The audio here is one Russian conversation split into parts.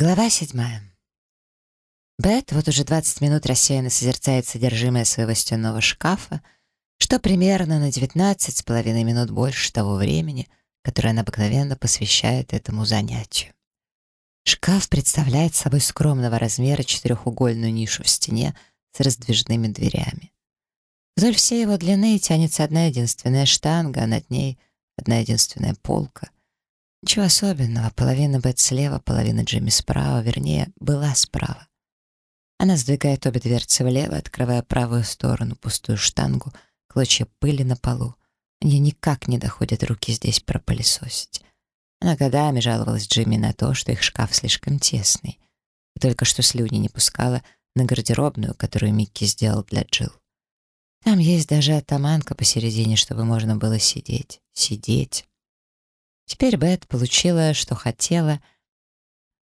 Глава седьмая. Бет вот уже 20 минут рассеянно созерцает содержимое своего стенного шкафа, что примерно на 19 с половиной минут больше того времени, которое она обыкновенно посвящает этому занятию. Шкаф представляет собой скромного размера четырехугольную нишу в стене с раздвижными дверями. Вдоль всей его длины тянется одна единственная штанга, а над ней одна единственная полка — Ничего особенного. Половина Бет слева, половина Джимми справа, вернее, была справа. Она сдвигает обе дверцы влево, открывая правую сторону, пустую штангу, клочья пыли на полу. Мне никак не доходят руки здесь пропылесосить. Она годами жаловалась Джимми на то, что их шкаф слишком тесный. И только что слюни не пускала на гардеробную, которую Микки сделал для Джилл. Там есть даже атаманка посередине, чтобы можно было сидеть. Сидеть. Теперь Бет получила, что хотела.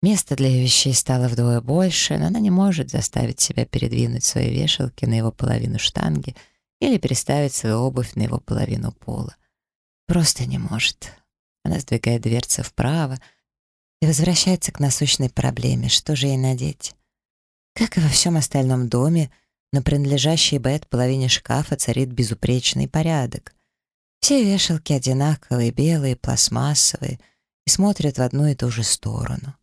Места для ее вещей стало вдвое больше, но она не может заставить себя передвинуть свои вешалки на его половину штанги или переставить свою обувь на его половину пола. Просто не может. Она сдвигает дверцы вправо и возвращается к насущной проблеме, что же ей надеть. Как и во всем остальном доме, на принадлежащей Бет половине шкафа царит безупречный порядок. Все вешалки одинаковые, белые, пластмассовые, и смотрят в одну и ту же сторону.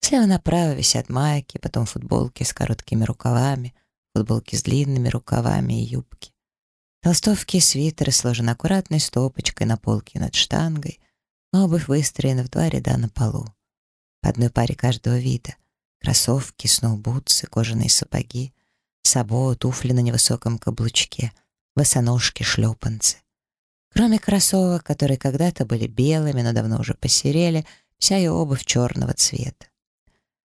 Слева направо висят майки, потом футболки с короткими рукавами, футболки с длинными рукавами и юбки. Толстовки и свитеры сложены аккуратной стопочкой на полке над штангой, обувь выстроена в два ряда на полу. По одной паре каждого вида. Кроссовки, сноубутсы, кожаные сапоги, сабо, туфли на невысоком каблучке, босоножки, шлепанцы. Кроме кроссовок, которые когда-то были белыми, но давно уже посерели, вся ее обувь черного цвета.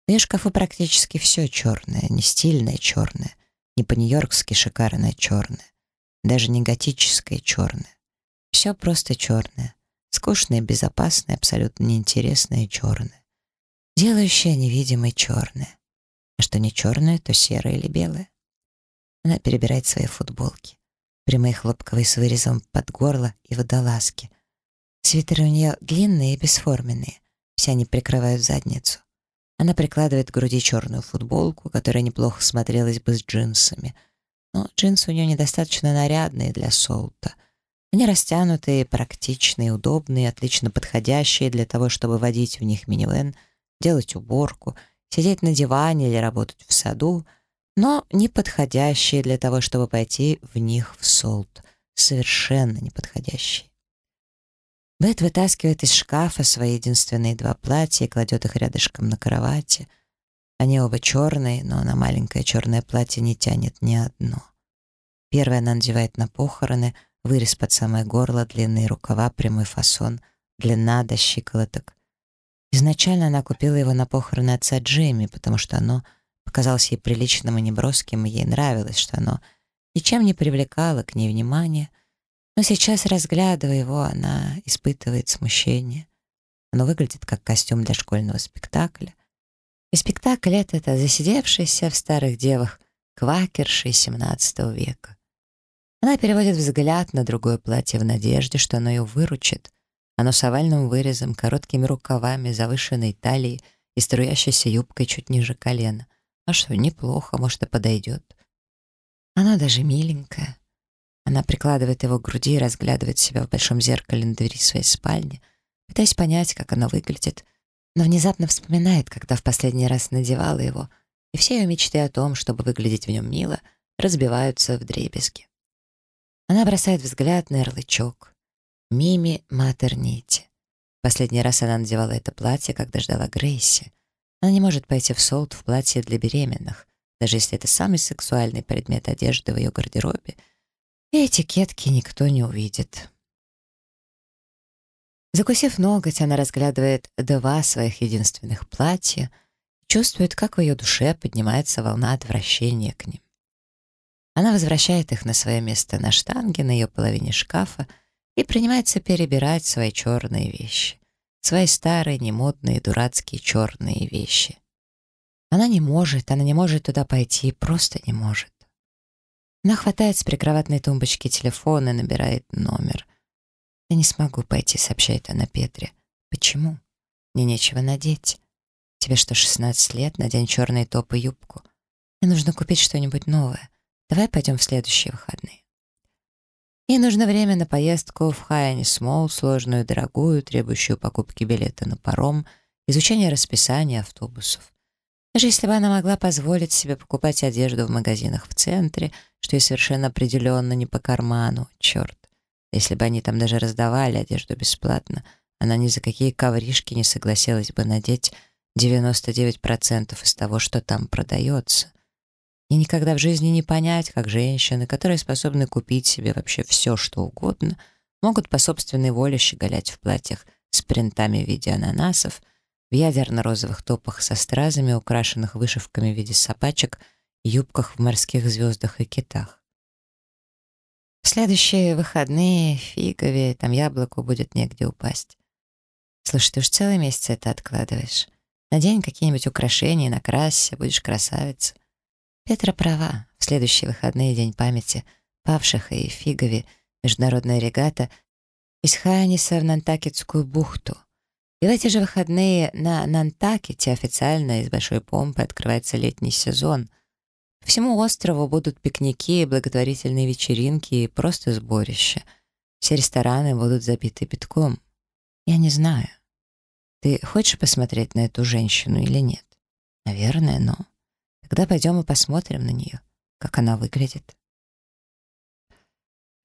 В ее шкафу практически все черное, не стильное черное, не по-нью-йоркски шикарное черное, даже не готическое черное. Все просто черное, скучное, безопасное, абсолютно неинтересное черное, делающее невидимой черное. А что не черное, то серое или белое. Она перебирает свои футболки прямые хлопковые с вырезом под горло и водолазки. Свитеры у нее длинные и бесформенные, все они прикрывают задницу. Она прикладывает к груди черную футболку, которая неплохо смотрелась бы с джинсами. Но джинсы у нее недостаточно нарядные для солта. Они растянутые, практичные, удобные, отлично подходящие для того, чтобы водить в них минивэн, делать уборку, сидеть на диване или работать в саду — но не подходящие для того, чтобы пойти в них в солт. Совершенно неподходящие. Бет вытаскивает из шкафа свои единственные два платья и кладет их рядышком на кровати. Они оба черные, но на маленькое черное платье не тянет ни одно. Первое она надевает на похороны, вырез под самое горло, длинные рукава, прямой фасон, длина до щиколоток. Изначально она купила его на похороны отца Джейми, потому что оно — показалось ей приличным и неброским, и ей нравилось, что оно ничем не привлекало к ней внимания. Но сейчас, разглядывая его, она испытывает смущение. Оно выглядит как костюм для школьного спектакля. И спектакль этот — это засидевшийся в старых девах квакерши XVII века. Она переводит взгляд на другое платье в надежде, что оно ее выручит. Оно с овальным вырезом, короткими рукавами, завышенной талией и струящейся юбкой чуть ниже колена — а что, неплохо, может, и подойдет. Она даже миленькая. Она прикладывает его к груди и разглядывает себя в большом зеркале на двери своей спальни, пытаясь понять, как она выглядит, но внезапно вспоминает, когда в последний раз надевала его, и все ее мечты о том, чтобы выглядеть в нем мило, разбиваются в дребезги. Она бросает взгляд на ярлычок. Мими Матернити. Последний раз она надевала это платье, когда ждала Грейси. Она не может пойти в солд в платье для беременных, даже если это самый сексуальный предмет одежды в ее гардеробе, и этикетки никто не увидит. Закусив ноготь, она разглядывает два своих единственных платья чувствует, как в ее душе поднимается волна отвращения к ним. Она возвращает их на свое место на штанге на ее половине шкафа и принимается перебирать свои черные вещи свои старые, немодные, дурацкие черные вещи. Она не может, она не может туда пойти, просто не может. Она хватает с прикроватной тумбочки телефон и набирает номер. «Я не смогу пойти», — сообщает она Петре. «Почему? Мне нечего надеть». Тебе что, 16 лет? Надень черный топ и юбку. Мне нужно купить что-нибудь новое. Давай пойдем в следующие выходные. Ей нужно время на поездку в Хайани Смол, сложную, дорогую, требующую покупки билета на паром, изучение расписания автобусов. Даже если бы она могла позволить себе покупать одежду в магазинах в центре, что ей совершенно определенно не по карману, черт. Если бы они там даже раздавали одежду бесплатно, она ни за какие ковришки не согласилась бы надеть 99% из того, что там продается. И никогда в жизни не понять, как женщины, которые способны купить себе вообще все, что угодно, могут по собственной воле щеголять в платьях с принтами в виде ананасов, в ядерно-розовых топах со стразами, украшенных вышивками в виде собачек, юбках в морских звездах и китах. В следующие выходные фигове, там яблоку будет негде упасть. Слушай, ты уж целый месяц это откладываешь. Надень какие-нибудь украшения, накрасься, будешь красавица. Петра права. В следующие выходные День памяти павших и Фигови международная регата из Ханиса в Нантакетскую бухту. И в эти же выходные на Нантакете официально из большой помпы открывается летний сезон. Всему острову будут пикники, благотворительные вечеринки и просто сборища. Все рестораны будут забиты битком. Я не знаю. Ты хочешь посмотреть на эту женщину или нет? Наверное, но... Тогда пойдем и посмотрим на нее, как она выглядит.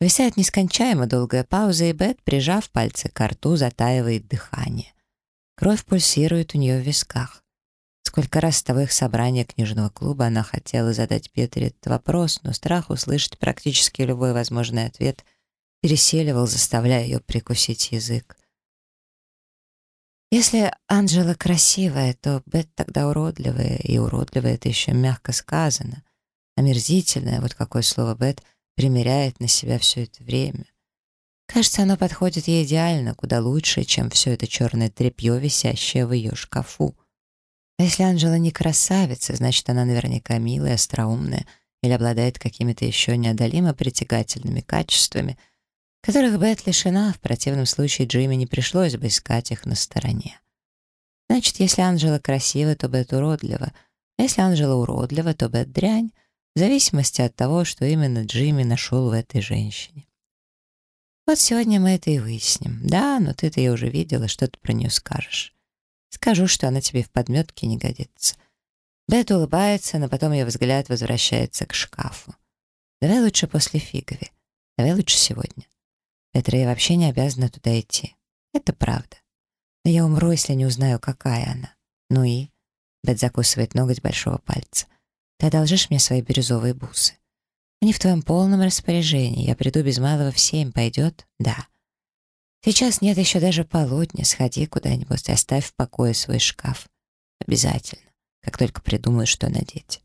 Висает нескончаемо долгая пауза, и Бет, прижав пальцы к рту, затаивает дыхание. Кровь пульсирует у нее в висках. Сколько раз с того их собрания книжного клуба она хотела задать Петре этот вопрос, но страх услышать практически любой возможный ответ переселивал, заставляя ее прикусить язык. Если Анжела красивая, то Бет тогда уродливая, и уродливая — это еще мягко сказано. Омерзительное, вот какое слово Бет примеряет на себя все это время. Кажется, оно подходит ей идеально, куда лучше, чем все это черное тряпье, висящее в ее шкафу. А если Анжела не красавица, значит, она наверняка милая, остроумная или обладает какими-то еще неодолимо притягательными качествами — которых Бет лишена, в противном случае Джимми не пришлось бы искать их на стороне. Значит, если Анжела красива, то Бет уродлива, а если Анжела уродлива, то Бет дрянь, в зависимости от того, что именно Джимми нашел в этой женщине. Вот сегодня мы это и выясним. Да, но ты-то ее уже видела, что ты про нее скажешь. Скажу, что она тебе в подметке не годится. Бет улыбается, но потом ее взгляд возвращается к шкафу. Давай лучше после фигови. Давай лучше сегодня. Петра я вообще не обязана туда идти. Это правда. Но я умру, если не узнаю, какая она. Ну и? Бет закусывает ноготь большого пальца. Ты одолжишь мне свои бирюзовые бусы. Они в твоем полном распоряжении. Я приду без малого в семь. Пойдет? Да. Сейчас нет еще даже полудня. Сходи куда-нибудь и оставь в покое свой шкаф. Обязательно. Как только придумаю, что надеть.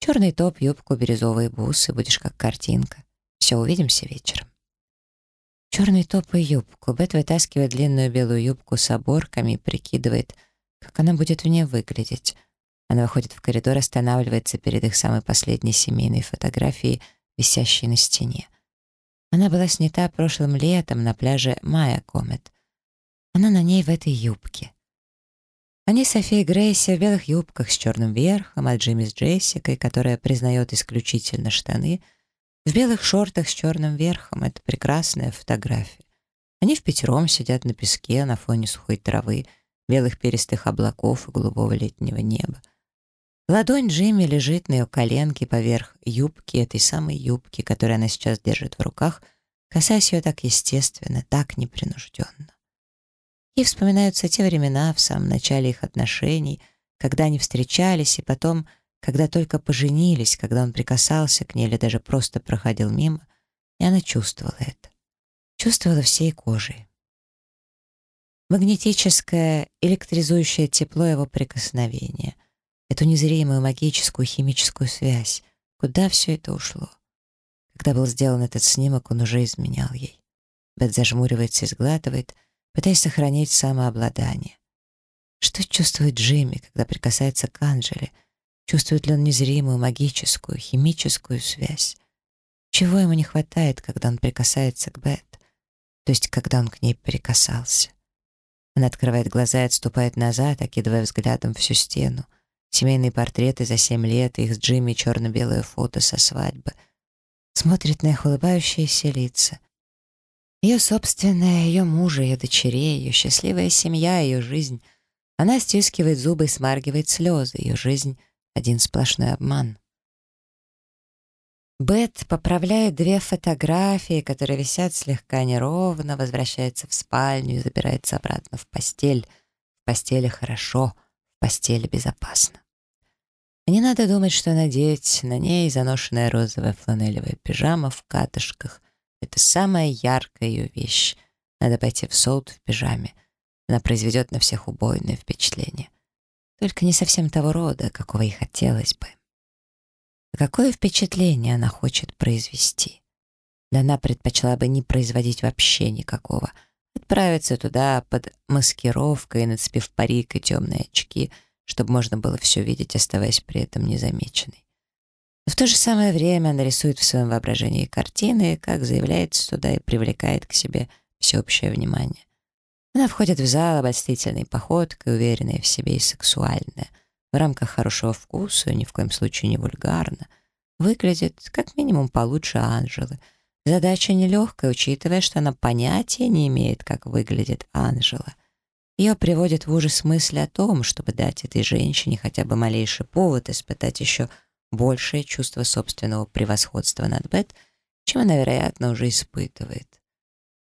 Черный топ, юбку, бирюзовые бусы. Будешь как картинка. Все, увидимся вечером. Черный топ и юбку. Бет вытаскивает длинную белую юбку с оборками и прикидывает, как она будет в ней выглядеть. Она выходит в коридор, останавливается перед их самой последней семейной фотографией, висящей на стене. Она была снята прошлым летом на пляже Майя Комет. Она на ней в этой юбке. Они с Софией Грейси в белых юбках с черным верхом, а Джимми с Джессикой, которая признает исключительно штаны — в белых шортах с черным верхом. Это прекрасная фотография. Они в пятером сидят на песке на фоне сухой травы, белых перистых облаков и голубого летнего неба. Ладонь Джимми лежит на ее коленке поверх юбки, этой самой юбки, которую она сейчас держит в руках, касаясь ее так естественно, так непринужденно. И вспоминаются те времена в самом начале их отношений, когда они встречались и потом когда только поженились, когда он прикасался к ней или даже просто проходил мимо, и она чувствовала это. Чувствовала всей кожей. Магнетическое, электризующее тепло его прикосновения, эту незримую магическую химическую связь, куда все это ушло? Когда был сделан этот снимок, он уже изменял ей. Бет зажмуривается и сглатывает, пытаясь сохранить самообладание. Что чувствует Джимми, когда прикасается к Анджеле, Чувствует ли он незримую, магическую, химическую связь? Чего ему не хватает, когда он прикасается к Бет? То есть, когда он к ней прикасался? Она открывает глаза и отступает назад, окидывая взглядом всю стену. Семейные портреты за семь лет, их с Джимми черно-белое фото со свадьбы. Смотрит на их улыбающиеся лица. Ее собственная, ее мужа, ее дочерей, ее счастливая семья, ее жизнь. Она стискивает зубы и смаргивает слезы. Ее жизнь — один сплошной обман. Бет поправляет две фотографии, которые висят слегка неровно, возвращается в спальню и забирается обратно в постель. В постели хорошо, в постели безопасно. Не надо думать, что надеть на ней заношенная розовая фланелевая пижама в катышках. Это самая яркая ее вещь. Надо пойти в солд в пижаме. Она произведет на всех убойное впечатление. Только не совсем того рода, какого ей хотелось бы. Какое впечатление она хочет произвести? Да она предпочла бы не производить вообще никакого. Отправиться туда под маскировкой, нацепив парик и темные очки, чтобы можно было все видеть, оставаясь при этом незамеченной. Но в то же самое время она рисует в своем воображении картины, как заявляется туда и привлекает к себе всеобщее внимание. Она входит в зал обольстительной походкой, уверенная в себе и сексуальная — в рамках хорошего вкуса, ни в коем случае не вульгарно, выглядит как минимум получше Анжелы. Задача нелегкая, учитывая, что она понятия не имеет, как выглядит Анжела. Ее приводит в ужас мысль о том, чтобы дать этой женщине хотя бы малейший повод испытать еще большее чувство собственного превосходства над Бет, чем она, вероятно, уже испытывает.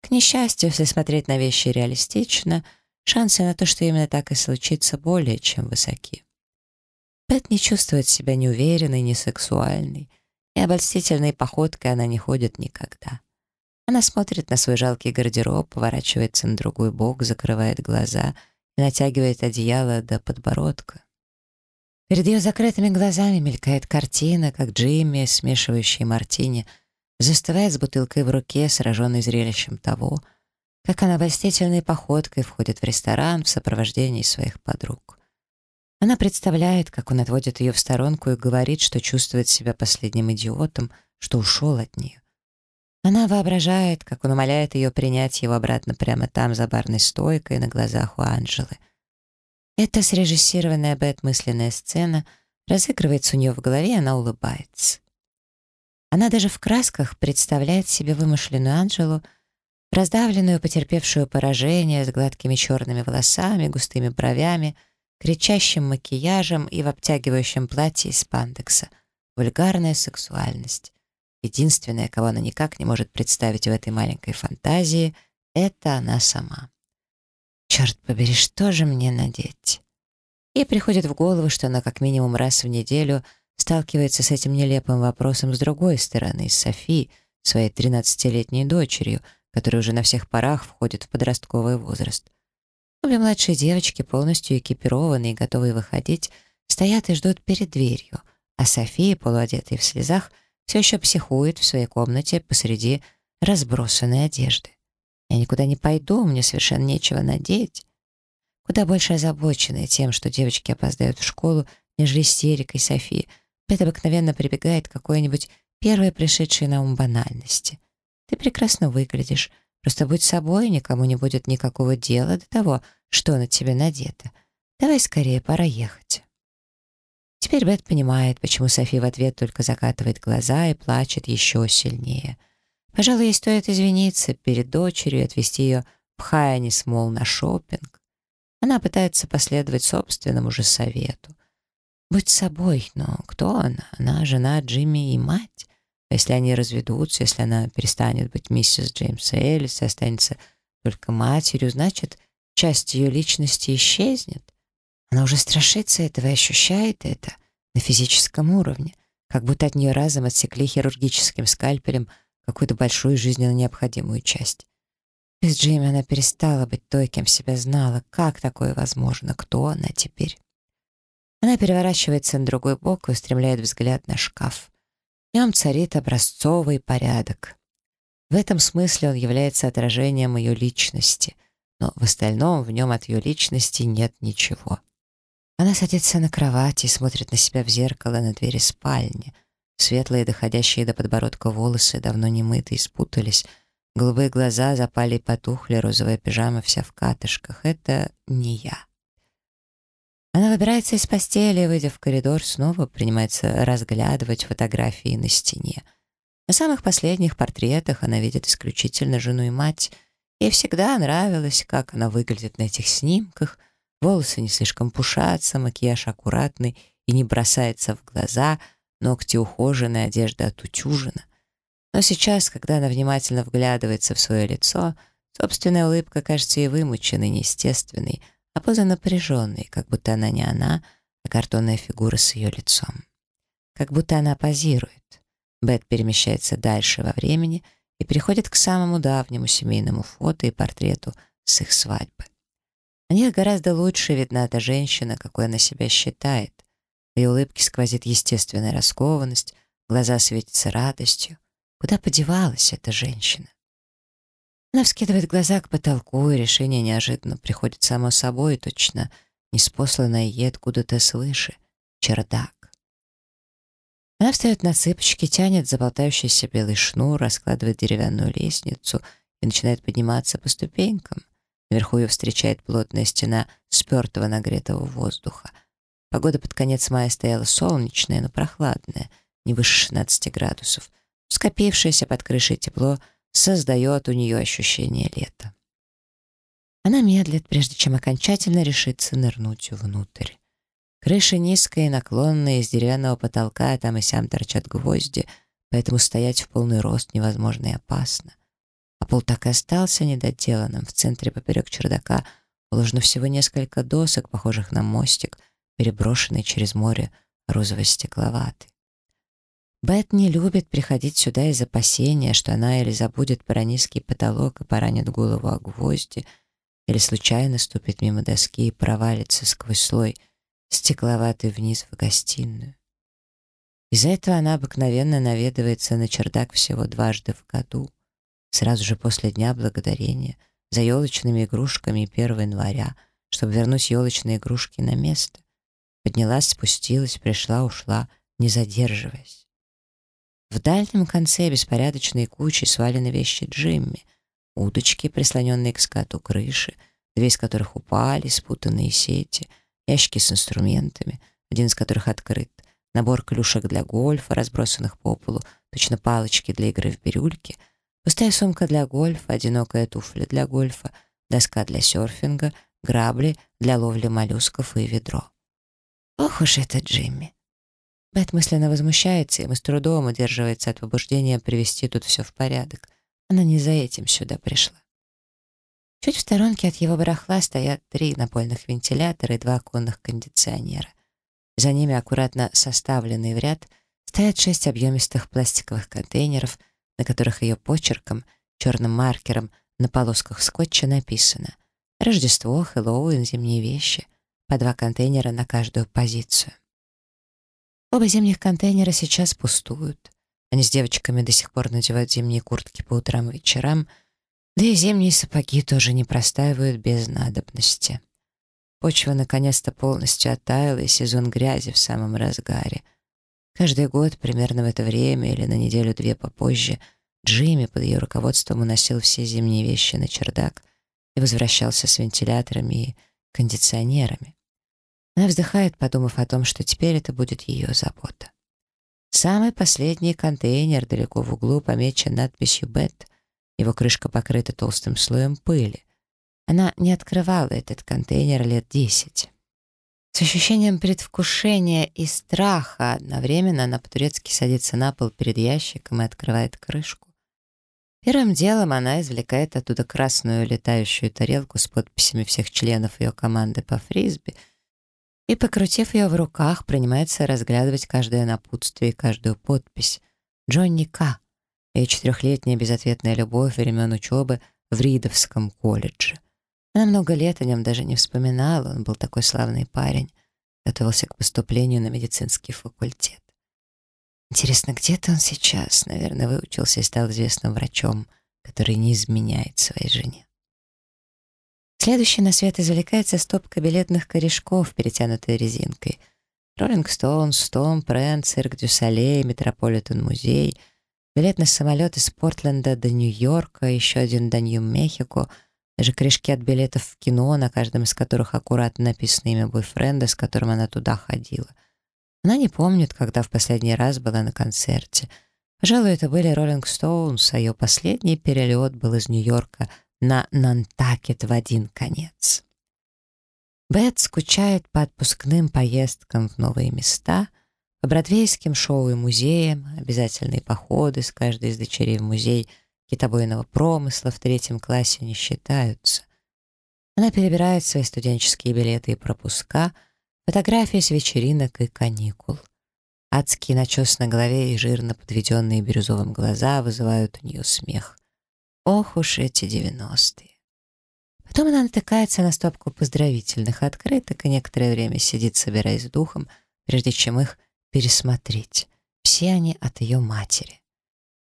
К несчастью, если смотреть на вещи реалистично, шансы на то, что именно так и случится, более чем высоки. Бет не чувствует себя неуверенной, не сексуальной, и обольстительной походкой она не ходит никогда. Она смотрит на свой жалкий гардероб, поворачивается на другой бок, закрывает глаза и натягивает одеяло до подбородка. Перед ее закрытыми глазами мелькает картина, как Джимми, смешивающий мартини, застывает с бутылкой в руке, сраженный зрелищем того, как она обольстительной походкой входит в ресторан в сопровождении своих подруг. Она представляет, как он отводит ее в сторонку и говорит, что чувствует себя последним идиотом, что ушел от нее. Она воображает, как он умоляет ее принять его обратно прямо там, за барной стойкой, на глазах у Анжелы. Эта срежиссированная Бет-мысленная сцена разыгрывается у нее в голове, и она улыбается. Она даже в красках представляет себе вымышленную Анжелу, раздавленную, потерпевшую поражение, с гладкими черными волосами, густыми бровями — кричащим макияжем и в обтягивающем платье из пандекса. Вульгарная сексуальность. Единственное, кого она никак не может представить в этой маленькой фантазии, это она сама. Черт побери, что же мне надеть? Ей приходит в голову, что она как минимум раз в неделю сталкивается с этим нелепым вопросом с другой стороны, с Софи, своей 13-летней дочерью, которая уже на всех парах входит в подростковый возраст. Обе младшие девочки, полностью экипированные и готовые выходить, стоят и ждут перед дверью, а София, полуодетая в слезах, все еще психует в своей комнате посреди разбросанной одежды. «Я никуда не пойду, мне совершенно нечего надеть». Куда больше озабоченная тем, что девочки опоздают в школу, нежели истерикой Софии, Бет обыкновенно прибегает какой-нибудь первой пришедшей на ум банальности. «Ты прекрасно выглядишь», Просто будь собой, никому не будет никакого дела до того, что на тебе надето. Давай скорее, пора ехать. Теперь Бет понимает, почему Софи в ответ только закатывает глаза и плачет еще сильнее. Пожалуй, ей стоит извиниться перед дочерью и отвезти ее в Хайнис, мол, на шопинг. Она пытается последовать собственному же совету. Будь собой, но кто она? Она жена Джимми и мать. А если они разведутся, если она перестанет быть миссис Джеймса Эллис и останется только матерью, значит, часть ее личности исчезнет. Она уже страшится этого и ощущает это на физическом уровне, как будто от нее разом отсекли хирургическим скальпелем какую-то большую жизненно необходимую часть. Без Джейми она перестала быть той, кем себя знала. Как такое возможно? Кто она теперь? Она переворачивается на другой бок и устремляет взгляд на шкаф. В нем царит образцовый порядок. В этом смысле он является отражением ее личности, но в остальном в нем от ее личности нет ничего. Она садится на кровать и смотрит на себя в зеркало на двери спальни. Светлые, доходящие до подбородка волосы, давно не мытые, спутались. Голубые глаза запали и потухли, розовая пижама вся в катышках. Это не я. Она выбирается из постели, выйдя в коридор, снова принимается разглядывать фотографии на стене. На самых последних портретах она видит исключительно жену и мать. Ей всегда нравилось, как она выглядит на этих снимках. Волосы не слишком пушатся, макияж аккуратный и не бросается в глаза, ногти ухожены, одежда отутюжена. Но сейчас, когда она внимательно вглядывается в свое лицо, собственная улыбка кажется ей вымученной, неестественной, а поза напряженной, как будто она не она, а картонная фигура с ее лицом. Как будто она позирует. Бет перемещается дальше во времени и приходит к самому давнему семейному фото и портрету с их свадьбы. На них гораздо лучше видна эта женщина, какой она себя считает. В ее улыбке сквозит естественная раскованность, глаза светятся радостью. Куда подевалась эта женщина? Она вскидывает глаза к потолку, и решение неожиданно приходит само собой, точно неспосланное ей откуда-то свыше. Чердак. Она встает на цыпочки, тянет заболтающийся белый шнур, раскладывает деревянную лестницу и начинает подниматься по ступенькам. Наверху ее встречает плотная стена спертого нагретого воздуха. Погода под конец мая стояла солнечная, но прохладная, не выше 16 градусов — Скопившееся под крышей тепло создает у нее ощущение лета. Она медлит, прежде чем окончательно решиться нырнуть внутрь. Крыша низкая и наклонная, из деревянного потолка там и сям торчат гвозди, поэтому стоять в полный рост невозможно и опасно. А пол так и остался недоделанным. В центре поперек чердака уложено всего несколько досок, похожих на мостик, переброшенный через море розово-стекловатый. Бет не любит приходить сюда из опасения, что она или забудет про низкий потолок и поранит голову о гвозди, или случайно ступит мимо доски и провалится сквозь слой стекловатый вниз в гостиную. Из-за этого она обыкновенно наведывается на чердак всего дважды в году, сразу же после Дня Благодарения, за елочными игрушками 1 января, чтобы вернуть елочные игрушки на место. Поднялась, спустилась, пришла, ушла, не задерживаясь. В дальнем конце беспорядочной кучи свалены вещи Джимми. Удочки, прислоненные к скату крыши, две из которых упали, спутанные сети, ящики с инструментами, один из которых открыт, набор клюшек для гольфа, разбросанных по полу, точно палочки для игры в бирюльки, пустая сумка для гольфа, одинокая туфля для гольфа, доска для серфинга, грабли для ловли моллюсков и ведро. Ох уж это Джимми! Бет мысленно возмущается, и с трудом удерживается от побуждения привести тут все в порядок. Она не за этим сюда пришла. Чуть в сторонке от его барахла стоят три напольных вентилятора и два оконных кондиционера. За ними, аккуратно составленные в ряд, стоят шесть объемистых пластиковых контейнеров, на которых ее почерком, черным маркером, на полосках скотча написано «Рождество, Хэллоуин, зимние вещи», по два контейнера на каждую позицию. Оба зимних контейнера сейчас пустуют. Они с девочками до сих пор надевают зимние куртки по утрам и вечерам, да и зимние сапоги тоже не простаивают без надобности. Почва наконец-то полностью оттаяла, и сезон грязи в самом разгаре. Каждый год, примерно в это время или на неделю-две попозже, Джимми под ее руководством уносил все зимние вещи на чердак и возвращался с вентиляторами и кондиционерами. Она вздыхает, подумав о том, что теперь это будет ее забота. Самый последний контейнер далеко в углу помечен надписью «Бет». Его крышка покрыта толстым слоем пыли. Она не открывала этот контейнер лет десять. С ощущением предвкушения и страха одновременно она по-турецки садится на пол перед ящиком и открывает крышку. Первым делом она извлекает оттуда красную летающую тарелку с подписями всех членов ее команды по фрисби — и, покрутив ее в руках, принимается разглядывать каждое напутствие и каждую подпись. Джонни К. Ее четырехлетняя безответная любовь времен учебы в Ридовском колледже. Она много лет о нем даже не вспоминала, он был такой славный парень, готовился к поступлению на медицинский факультет. Интересно, где-то он сейчас? Наверное, выучился и стал известным врачом, который не изменяет своей жене. Следующий на свет извлекается стопка билетных корешков, перетянутая резинкой. Rolling Stones, Том, Прент, Цирк Дю Солей, Метрополитен Музей. билет на самолет из Портленда до Нью-Йорка, еще один до Нью-Мехико, даже корешки от билетов в кино, на каждом из которых аккуратно написано имя бойфренда, с которым она туда ходила. Она не помнит, когда в последний раз была на концерте. Пожалуй, это были Rolling Stones, а ее последний перелет был из Нью-Йорка на Нантакет в один конец. Бет скучает по отпускным поездкам в новые места, по бродвейским шоу и музеям, обязательные походы с каждой из дочерей в музей китобойного промысла в третьем классе не считаются. Она перебирает свои студенческие билеты и пропуска, фотографии с вечеринок и каникул. Адский начес на голове и жирно подведенные бирюзовым глаза вызывают у нее смех. Ох уж эти девяностые. Потом она натыкается на стопку поздравительных открыток и некоторое время сидит, собираясь духом, прежде чем их пересмотреть. Все они от ее матери.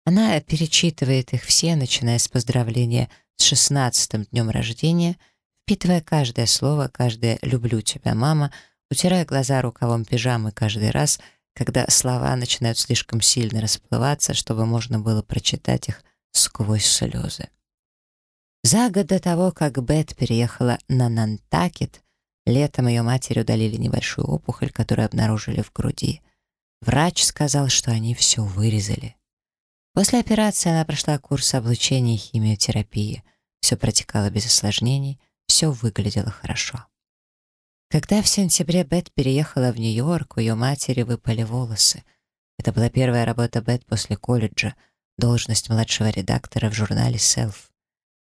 Она перечитывает их все, начиная с поздравления с шестнадцатым днем рождения, впитывая каждое слово, каждое «люблю тебя, мама», утирая глаза рукавом пижамы каждый раз, когда слова начинают слишком сильно расплываться, чтобы можно было прочитать их сквозь слезы. За год до того, как Бет переехала на Нантакет, летом ее матери удалили небольшую опухоль, которую обнаружили в груди. Врач сказал, что они все вырезали. После операции она прошла курс облучения и химиотерапии. Все протекало без осложнений, все выглядело хорошо. Когда в сентябре Бет переехала в Нью-Йорк, у ее матери выпали волосы. Это была первая работа Бет после колледжа, должность младшего редактора в журнале Self.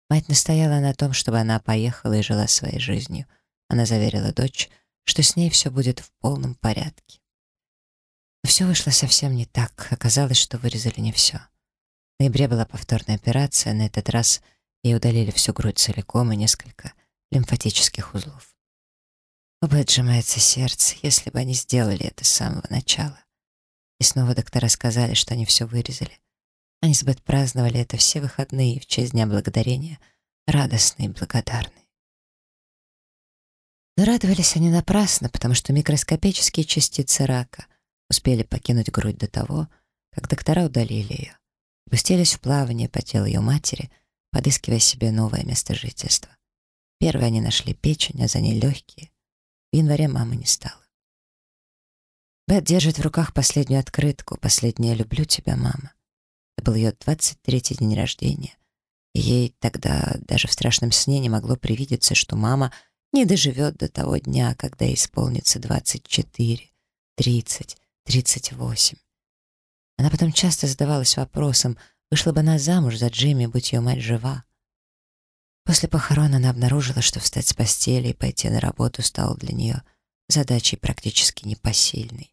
Мать настояла на том, чтобы она поехала и жила своей жизнью. Она заверила дочь, что с ней все будет в полном порядке. Но все вышло совсем не так. Оказалось, что вырезали не все. В ноябре была повторная операция. На этот раз ей удалили всю грудь целиком и несколько лимфатических узлов. Оба отжимается сердце, если бы они сделали это с самого начала. И снова доктора сказали, что они все вырезали. Они с праздновали это все выходные в честь Дня Благодарения, радостные и благодарные. Но радовались они напрасно, потому что микроскопические частицы рака успели покинуть грудь до того, как доктора удалили ее, пустились в плавание по телу ее матери, подыскивая себе новое место жительства. Первые они нашли печень, а за ней легкие. В январе мамы не стало. Бет держит в руках последнюю открытку, последнее «люблю тебя, мама». Это был ее 23-й день рождения. И ей тогда даже в страшном сне не могло привидеться, что мама не доживет до того дня, когда ей исполнится 24, 30, 38. Она потом часто задавалась вопросом, вышла бы она замуж за Джимми, будь ее мать жива. После похорон она обнаружила, что встать с постели и пойти на работу стало для нее задачей практически непосильной.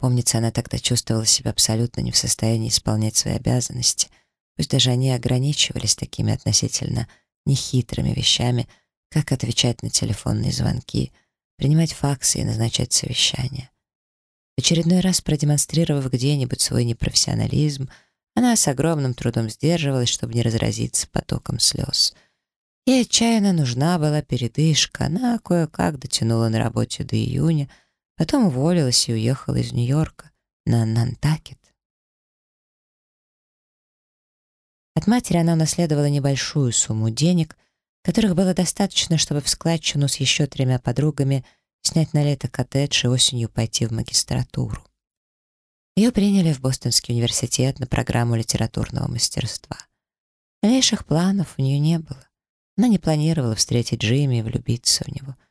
Помнится, она тогда чувствовала себя абсолютно не в состоянии исполнять свои обязанности, пусть даже они ограничивались такими относительно нехитрыми вещами, как отвечать на телефонные звонки, принимать факсы и назначать совещания. В очередной раз продемонстрировав где-нибудь свой непрофессионализм, она с огромным трудом сдерживалась, чтобы не разразиться потоком слез. Ей отчаянно нужна была передышка, она кое-как дотянула на работе до июня, Потом уволилась и уехала из Нью-Йорка на Нантакет. От матери она унаследовала небольшую сумму денег, которых было достаточно, чтобы в складчину с еще тремя подругами снять на лето коттедж и осенью пойти в магистратуру. Ее приняли в Бостонский университет на программу литературного мастерства. Дальнейших планов у нее не было. Она не планировала встретить Джимми и влюбиться в него —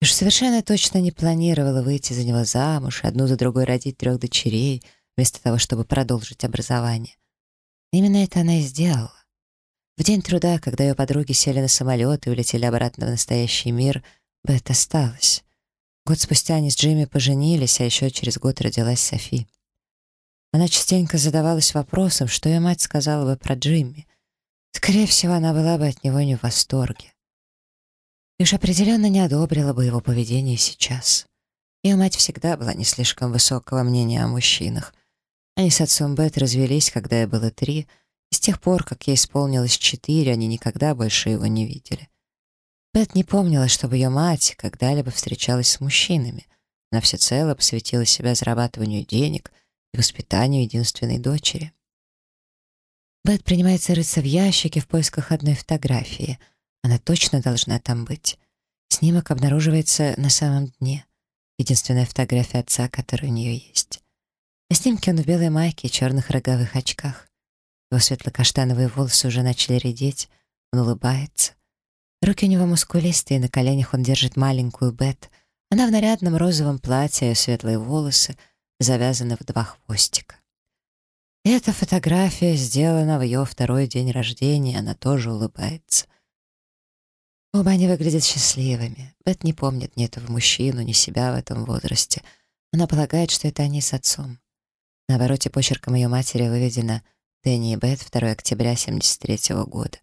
и уж совершенно точно не планировала выйти за него замуж, одну за другой родить трех дочерей, вместо того, чтобы продолжить образование. Именно это она и сделала. В день труда, когда ее подруги сели на самолет и улетели обратно в настоящий мир, Бет осталась. Год спустя они с Джимми поженились, а еще через год родилась Софи. Она частенько задавалась вопросом, что ее мать сказала бы про Джимми. Скорее всего, она была бы от него не в восторге. Уж определенно не одобрила бы его поведение сейчас. Ее мать всегда была не слишком высокого мнения о мужчинах. Они с отцом Бет развелись, когда ей было три, и с тех пор, как ей исполнилось четыре, они никогда больше его не видели. Бет не помнила, чтобы ее мать когда-либо встречалась с мужчинами. Она всецело посвятила себя зарабатыванию денег и воспитанию единственной дочери — Бет принимается рыться в ящике в поисках одной фотографии. Она точно должна там быть. Снимок обнаруживается на самом дне. Единственная фотография отца, которая у нее есть. На снимке он в белой майке и черных роговых очках. Его светло-каштановые волосы уже начали редеть. Он улыбается. Руки у него мускулистые, на коленях он держит маленькую Бет. Она в нарядном розовом платье, светлые волосы завязаны в два хвостика. Эта фотография сделана в ее второй день рождения, она тоже улыбается. Оба они выглядят счастливыми. Бет не помнит ни этого мужчину, ни себя в этом возрасте. Она полагает, что это они с отцом. На обороте почерком ее матери выведено «Дэнни и Бет, 2 октября 73 -го года».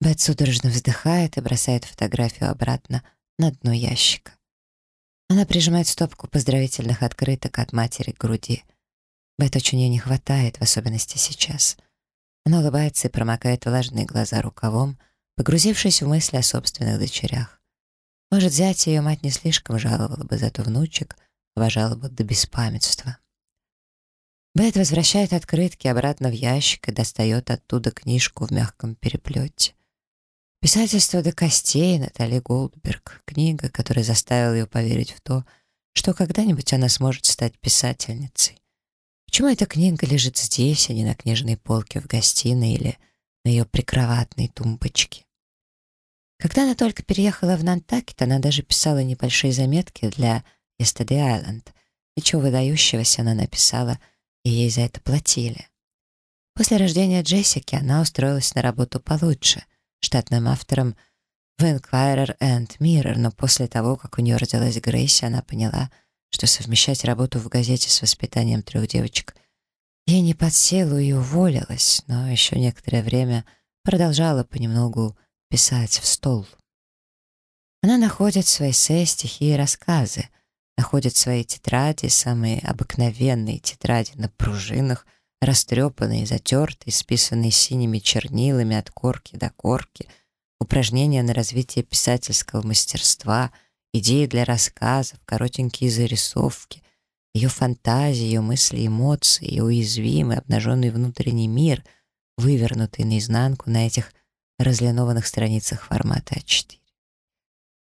Бет судорожно вздыхает и бросает фотографию обратно на дно ящика. Она прижимает стопку поздравительных открыток от матери к груди. Бет очень ей не хватает, в особенности сейчас. Она улыбается и промокает влажные глаза рукавом, погрузившись в мысли о собственных дочерях. Может, зять ее мать не слишком жаловала бы, зато внучек уважала бы до беспамятства. Бет возвращает открытки обратно в ящик и достает оттуда книжку в мягком переплете. Писательство до костей Натали Голдберг, книга, которая заставила ее поверить в то, что когда-нибудь она сможет стать писательницей. Почему эта книга лежит здесь, а не на книжной полке в гостиной или на ее прикроватной тумбочке? Когда она только переехала в Нантакет, она даже писала небольшие заметки для Yesterday Island. Ничего выдающегося она написала, и ей за это платили. После рождения Джессики она устроилась на работу получше, штатным автором в Enquirer and Mirror, но после того, как у нее родилась Грейси, она поняла, что совмещать работу в газете с воспитанием трех девочек ей не под силу и уволилась, но еще некоторое время продолжала понемногу писать в стол. Она находит свои эссе, стихи и рассказы, находит свои тетради, самые обыкновенные тетради на пружинах, растрепанные, затертые, списанные синими чернилами от корки до корки, упражнения на развитие писательского мастерства, идеи для рассказов, коротенькие зарисовки, ее фантазии, ее мысли, эмоции, ее уязвимый, обнаженный внутренний мир, вывернутый наизнанку на этих разлинованных страницах формата А4.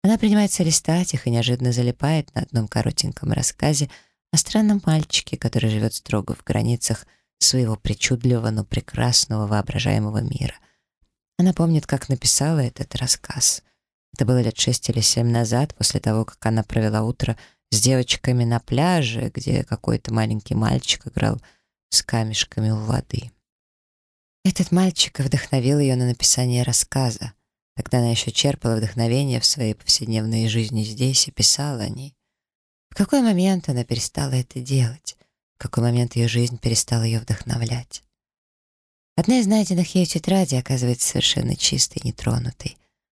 Она принимается листать их и неожиданно залипает на одном коротеньком рассказе о странном мальчике, который живет строго в границах своего причудливого, но прекрасного воображаемого мира. Она помнит, как написала этот рассказ. Это было лет шесть или семь назад, после того, как она провела утро с девочками на пляже, где какой-то маленький мальчик играл с камешками у воды. Этот мальчик вдохновил ее на написание рассказа. Тогда она еще черпала вдохновение в своей повседневной жизни здесь и писала о ней. В какой момент она перестала это делать? В какой момент ее жизнь перестала ее вдохновлять? Одна из найденных ею тетрадей оказывается совершенно чистой нетронутой.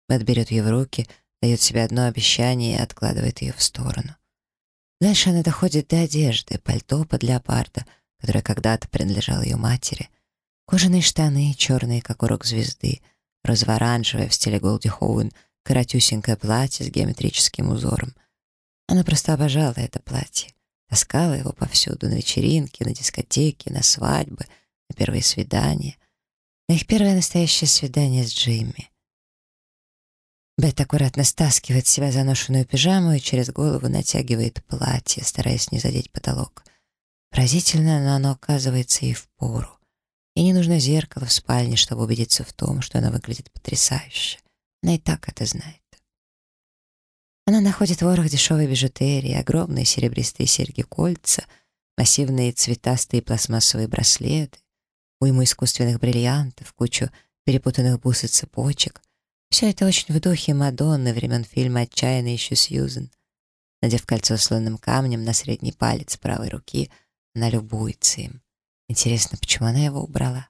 Мэтт берет ее в руки, дает себе одно обещание и откладывает ее в сторону. Дальше она доходит до одежды, пальто под леопарда, которое когда-то принадлежало ее матери — Кожаные штаны, черные, как урок звезды, розово-оранжевое в стиле Голди Хоуэн, коротюсенькое платье с геометрическим узором. Она просто обожала это платье. Таскала его повсюду, на вечеринки, на дискотеки, на свадьбы, на первые свидания. На их первое настоящее свидание с Джимми. Бет аккуратно стаскивает себя заношенную пижаму и через голову натягивает платье, стараясь не задеть потолок. Поразительно, но оно оказывается ей в пору. И не нужно зеркало в спальне, чтобы убедиться в том, что она выглядит потрясающе. Она и так это знает. Она находит ворох дешевой бижутерии, огромные серебристые серьги-кольца, массивные цветастые пластмассовые браслеты, уйму искусственных бриллиантов, кучу перепутанных бус и цепочек. Все это очень в духе Мадонны времен фильма «Отчаянный еще Сьюзен». Надев кольцо с лунным камнем на средний палец правой руки, она любуется им. Интересно, почему она его убрала?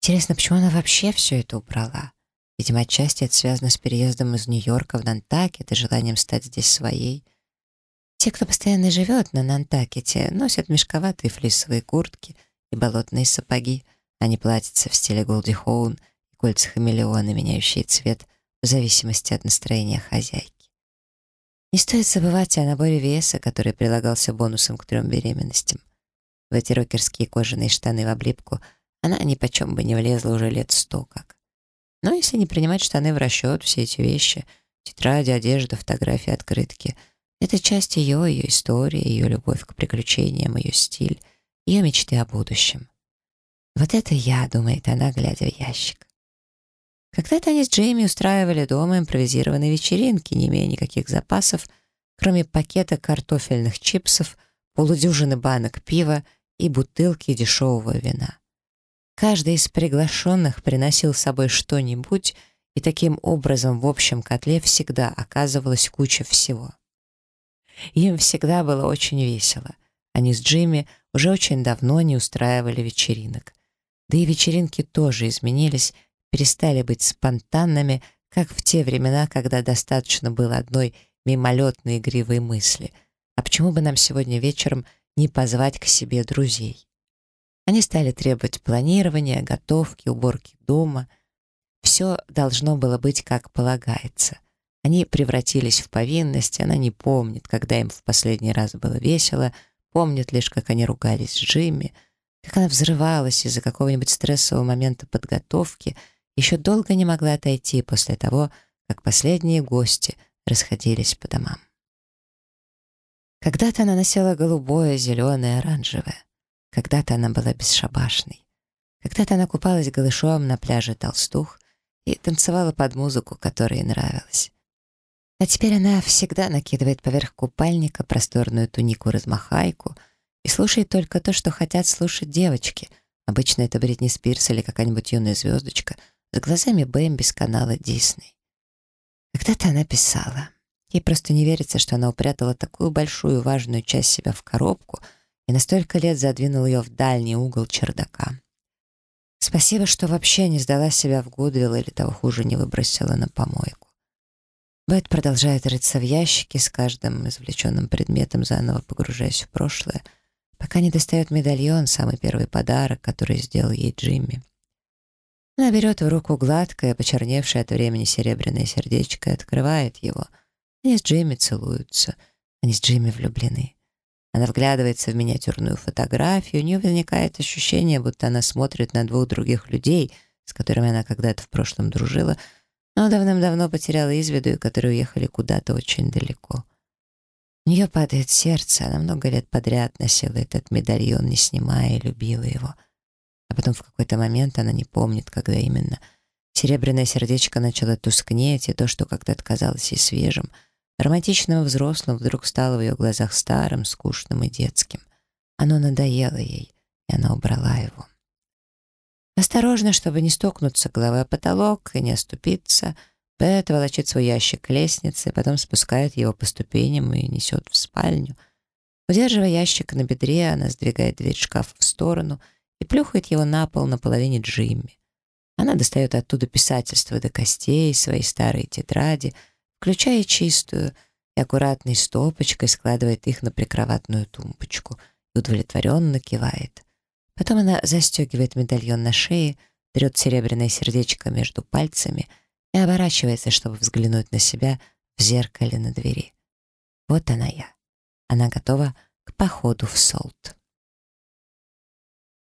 Интересно, почему она вообще все это убрала? Видимо, отчасти это связано с переездом из Нью-Йорка в Нантакет и желанием стать здесь своей. Те, кто постоянно живет на Нантакете, носят мешковатые флисовые куртки и болотные сапоги, не платятся в стиле Голди Хоун и кольца хамелеона, меняющие цвет в зависимости от настроения хозяйки. Не стоит забывать о наборе веса, который прилагался бонусом к трем беременностям. В эти рокерские кожаные штаны в облипку она ни почем бы не влезла уже лет сто как. Но если не принимать штаны в расчет, все эти вещи, тетради, одежда, фотографии, открытки — это часть ее, ее истории, ее любовь к приключениям, ее стиль, ее мечты о будущем. Вот это я, думает она, глядя в ящик. Когда-то они с Джейми устраивали дома импровизированные вечеринки, не имея никаких запасов, кроме пакета картофельных чипсов, полудюжины банок пива и бутылки дешевого вина. Каждый из приглашенных приносил с собой что-нибудь, и таким образом в общем котле всегда оказывалась куча всего. Им всегда было очень весело. Они с Джимми уже очень давно не устраивали вечеринок. Да и вечеринки тоже изменились, перестали быть спонтанными, как в те времена, когда достаточно было одной мимолетной игривой мысли. А почему бы нам сегодня вечером не позвать к себе друзей? Они стали требовать планирования, готовки, уборки дома. Все должно было быть как полагается. Они превратились в повинность, она не помнит, когда им в последний раз было весело, помнит лишь, как они ругались с Джимми, как она взрывалась из-за какого-нибудь стрессового момента подготовки, еще долго не могла отойти после того, как последние гости расходились по домам. Когда-то она носила голубое, зеленое, оранжевое. Когда-то она была бесшабашной. Когда-то она купалась голышом на пляже Толстух и танцевала под музыку, которая ей нравилась. А теперь она всегда накидывает поверх купальника просторную тунику-размахайку — и слушает только то, что хотят слушать девочки. Обычно это Бритни Спирс или какая-нибудь юная звездочка с глазами Бэмби с канала Дисней. Когда-то она писала. Ей просто не верится, что она упрятала такую большую важную часть себя в коробку и на столько лет задвинула ее в дальний угол чердака. Спасибо, что вообще не сдала себя в Гудвилл или того хуже не выбросила на помойку. Бет продолжает рыться в ящике с каждым извлеченным предметом, заново погружаясь в прошлое — пока не достает медальон, самый первый подарок, который сделал ей Джимми. Она берет в руку гладкое, почерневшее от времени серебряное сердечко и открывает его. Они с Джимми целуются. Они с Джимми влюблены. Она вглядывается в миниатюрную фотографию, у нее возникает ощущение, будто она смотрит на двух других людей, с которыми она когда-то в прошлом дружила, но давным-давно потеряла из виду и которые уехали куда-то очень далеко. У нее падает сердце, она много лет подряд носила этот медальон, не снимая, и любила его. А потом в какой-то момент она не помнит, когда именно. Серебряное сердечко начало тускнеть, и то, что когда-то казалось ей свежим, романтичным и взрослым, вдруг стало в ее глазах старым, скучным и детским. Оно надоело ей, и она убрала его. Осторожно, чтобы не стукнуться головой о потолок и не оступиться — Бет волочит свой ящик к лестнице, потом спускает его по ступеням и несет в спальню. Удерживая ящик на бедре, она сдвигает дверь шкафа в сторону и плюхает его на пол на половине Джимми. Она достает оттуда писательство до костей, свои старые тетради, включая чистую и аккуратной стопочкой складывает их на прикроватную тумбочку и удовлетворенно кивает. Потом она застегивает медальон на шее, берет серебряное сердечко между пальцами — и оборачивается, чтобы взглянуть на себя в зеркале на двери. Вот она я. Она готова к походу в Солт.